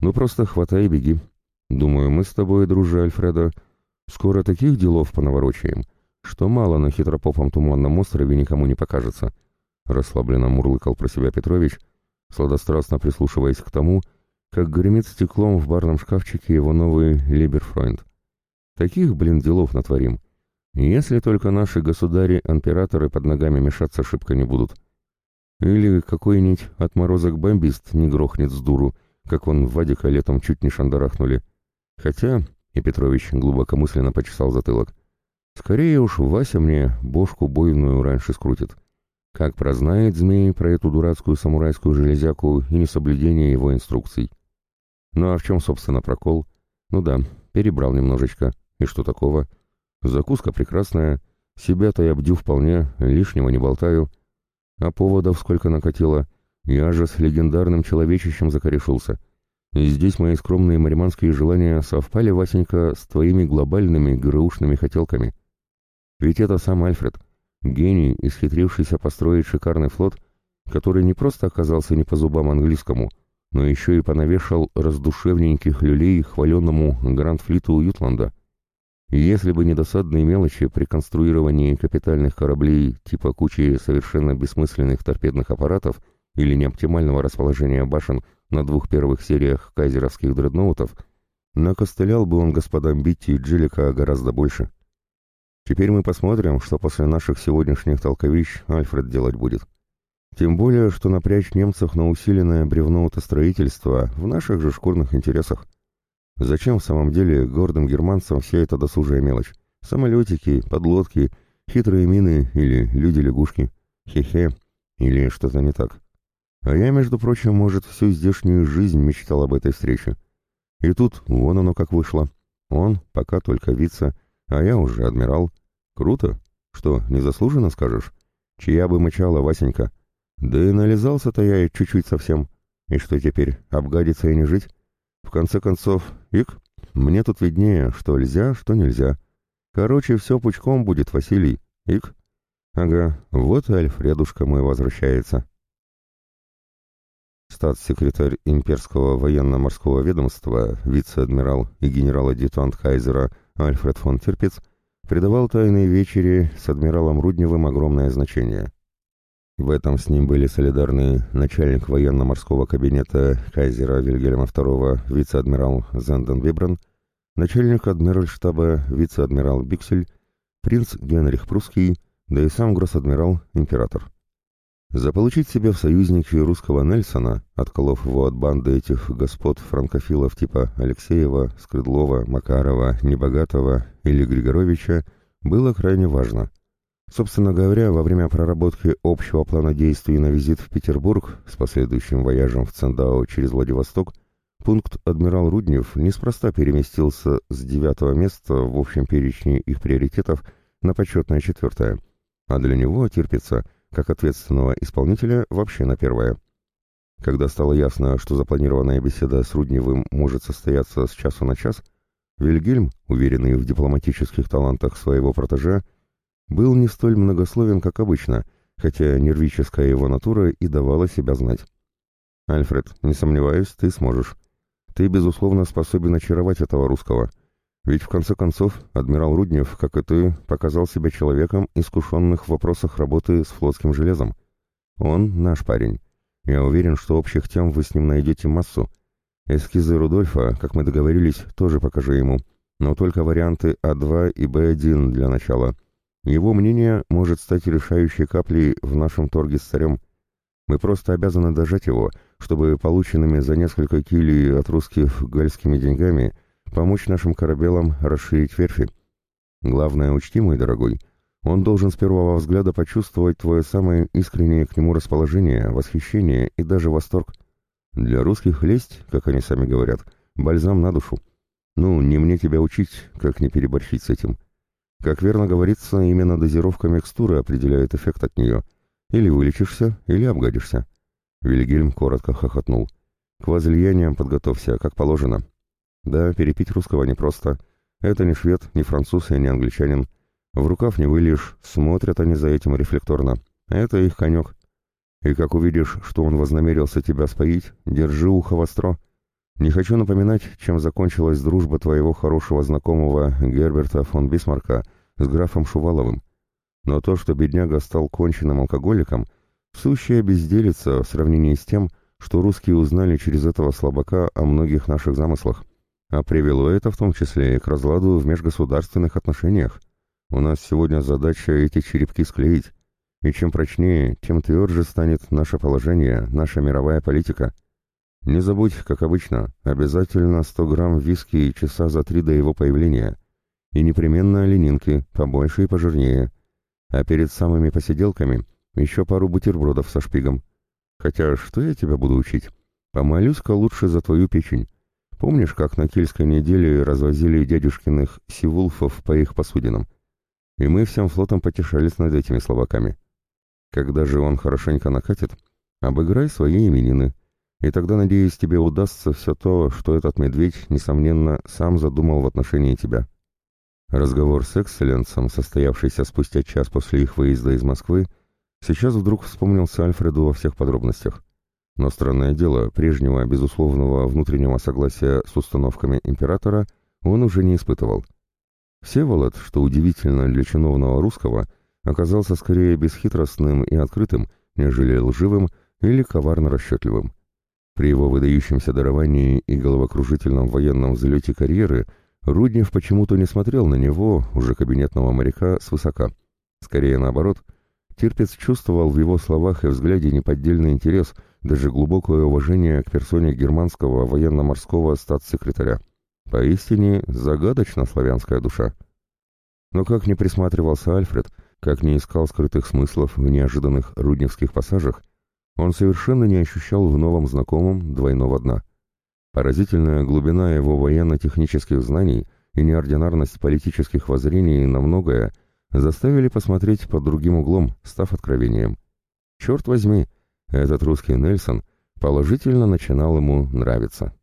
Ну просто хватай и беги. Думаю, мы с тобой, друже Альфреда, скоро таких делов понаворочаем, что мало на хитропопом туманном острове никому не покажется». Расслабленно мурлыкал про себя Петрович, сладострастно прислушиваясь к тому, как гремит стеклом в барном шкафчике его новый Либерфройнд. Таких, блин, делов натворим. Если только наши государи-императоры под ногами мешаться шибко не будут. Или какой-нибудь отморозок-бомбист не грохнет с дуру, как он Вадика летом чуть не шандарахнули. Хотя, и Петрович глубокомысленно почесал затылок, скорее уж Вася мне бошку бойную раньше скрутит. Как прознает змей про эту дурацкую самурайскую железяку и несоблюдение его инструкций. Ну а в чем, собственно, прокол? Ну да, перебрал немножечко. И что такого? Закуска прекрасная. Себя-то я бдю вполне, лишнего не болтаю. А поводов сколько накатило. Я же с легендарным человечищем закорешился. И здесь мои скромные мариманские желания совпали, Васенька, с твоими глобальными ГРУшными хотелками. Ведь это сам Альфред, гений, исхитрившийся построить шикарный флот, который не просто оказался не по зубам английскому — но еще и понавешал раздушевненьких люлей хваленному Гранд-флиту Ютланда. И если бы не досадные мелочи при конструировании капитальных кораблей типа кучи совершенно бессмысленных торпедных аппаратов или неоптимального расположения башен на двух первых сериях кайзеровских дредноутов, накостылял бы он господам Битти и Джилика гораздо больше. Теперь мы посмотрим, что после наших сегодняшних толковищ Альфред делать будет. Тем более, что напрячь немцев на усиленное бревноутостроительство в наших же шкурных интересах. Зачем в самом деле гордым германцам вся эта досужая мелочь? Самолетики, подлодки, хитрые мины или люди-лягушки? Хе-хе. Или что-то не так. А я, между прочим, может, всю здешнюю жизнь мечтал об этой встрече. И тут вон оно как вышло. Он пока только вице, а я уже адмирал. Круто. Что, незаслуженно скажешь? Чья бы мычала, Васенька? Да и нализался-то я чуть-чуть совсем. И что теперь, обгадиться и не жить? В конце концов, ик, мне тут виднее, что нельзя, что нельзя. Короче, все пучком будет, Василий. Ик. Ага, вот и Альфредушка мой возвращается. Статс-секретарь имперского военно-морского ведомства, вице-адмирал и генерал-адъютант Кайзера Альфред фон Тирпиц придавал тайной вечере с адмиралом Рудневым огромное значение. В этом с ним были солидарны начальник военно-морского кабинета кайзера Вильгельма II вице-адмирал Зенден Вибран, начальник адмиральштаба вице-адмирал Биксель, принц Генрих Прусский, да и сам гросс-адмирал Император. Заполучить себе в союзники русского Нельсона, отколов его от банды этих господ-франкофилов типа Алексеева, Скрыдлова, Макарова, Небогатого или Григоровича, было крайне важно. Собственно говоря, во время проработки общего плана действий на визит в Петербург с последующим вояжем в Цендао через Владивосток, пункт «Адмирал Руднев» неспроста переместился с девятого места в общем перечне их приоритетов на почетное четвертое, а для него терпится, как ответственного исполнителя, вообще на первое. Когда стало ясно, что запланированная беседа с Рудневым может состояться с часу на час, Вильгельм, уверенный в дипломатических талантах своего протеже, был не столь многословен, как обычно, хотя нервическая его натура и давала себя знать. «Альфред, не сомневаюсь, ты сможешь. Ты, безусловно, способен очаровать этого русского. Ведь, в конце концов, адмирал Руднев, как и ты, показал себя человеком, искушенных в вопросах работы с флотским железом. Он наш парень. Я уверен, что общих тем вы с ним найдете массу. Эскизы Рудольфа, как мы договорились, тоже покажи ему, но только варианты А2 и Б1 для начала». Его мнение может стать решающей каплей в нашем торге с царем. Мы просто обязаны дожать его, чтобы полученными за несколько килей от русских гальскими деньгами помочь нашим корабелам расширить верфи. Главное, учти, мой дорогой, он должен с первого взгляда почувствовать твое самое искреннее к нему расположение, восхищение и даже восторг. Для русских лесть, как они сами говорят, бальзам на душу. Ну, не мне тебя учить, как не переборщить с этим. Как верно говорится, именно дозировка микстуры определяет эффект от нее. Или вылечишься, или обгадишься. Вильгельм коротко хохотнул. К возлияниям подготовься, как положено. Да, перепить русского непросто. Это не швед, не француз и не англичанин. В рукав не выльешь, смотрят они за этим рефлекторно. Это их конек. И как увидишь, что он вознамерился тебя споить, держи ухо востро. Не хочу напоминать, чем закончилась дружба твоего хорошего знакомого Герберта фон Бисмарка с графом Шуваловым. Но то, что бедняга стал конченным алкоголиком, сущая безделица в сравнении с тем, что русские узнали через этого слабака о многих наших замыслах. А привело это в том числе и к разладу в межгосударственных отношениях. У нас сегодня задача эти черепки склеить. И чем прочнее, тем тверже станет наше положение, наша мировая политика – не забудь, как обычно, обязательно 100 грамм виски и часа за три до его появления. И непременно оленинки, побольше и пожирнее. А перед самыми посиделками еще пару бутербродов со шпигом. Хотя что я тебя буду учить? Помолюсь-ка лучше за твою печень. Помнишь, как на Кильской неделе развозили дядюшкиных сивулфов по их посудинам? И мы всем флотом потешались над этими словаками. Когда же он хорошенько накатит, обыграй свои именины — и тогда, надеюсь, тебе удастся все то, что этот медведь, несомненно, сам задумал в отношении тебя. Разговор с экселленсом, состоявшийся спустя час после их выезда из Москвы, сейчас вдруг вспомнился Альфреду во всех подробностях. Но странное дело, прежнего безусловного внутреннего согласия с установками императора он уже не испытывал. Всеволод, что удивительно для чиновного русского, оказался скорее бесхитростным и открытым, нежели лживым или коварно расчетливым. При его выдающемся даровании и головокружительном военном взлете карьеры Руднев почему-то не смотрел на него, уже кабинетного моряка, свысока. Скорее наоборот, Тирпец чувствовал в его словах и взгляде неподдельный интерес, даже глубокое уважение к персоне германского военно-морского статс-секретаря. Поистине загадочна славянская душа. Но как не присматривался Альфред, как не искал скрытых смыслов в неожиданных рудневских пассажах, он совершенно не ощущал в новом знакомом двойного дна. Поразительная глубина его военно-технических знаний и неординарность политических воззрений на многое заставили посмотреть под другим углом, став откровением. Черт возьми, этот русский Нельсон положительно начинал ему нравиться.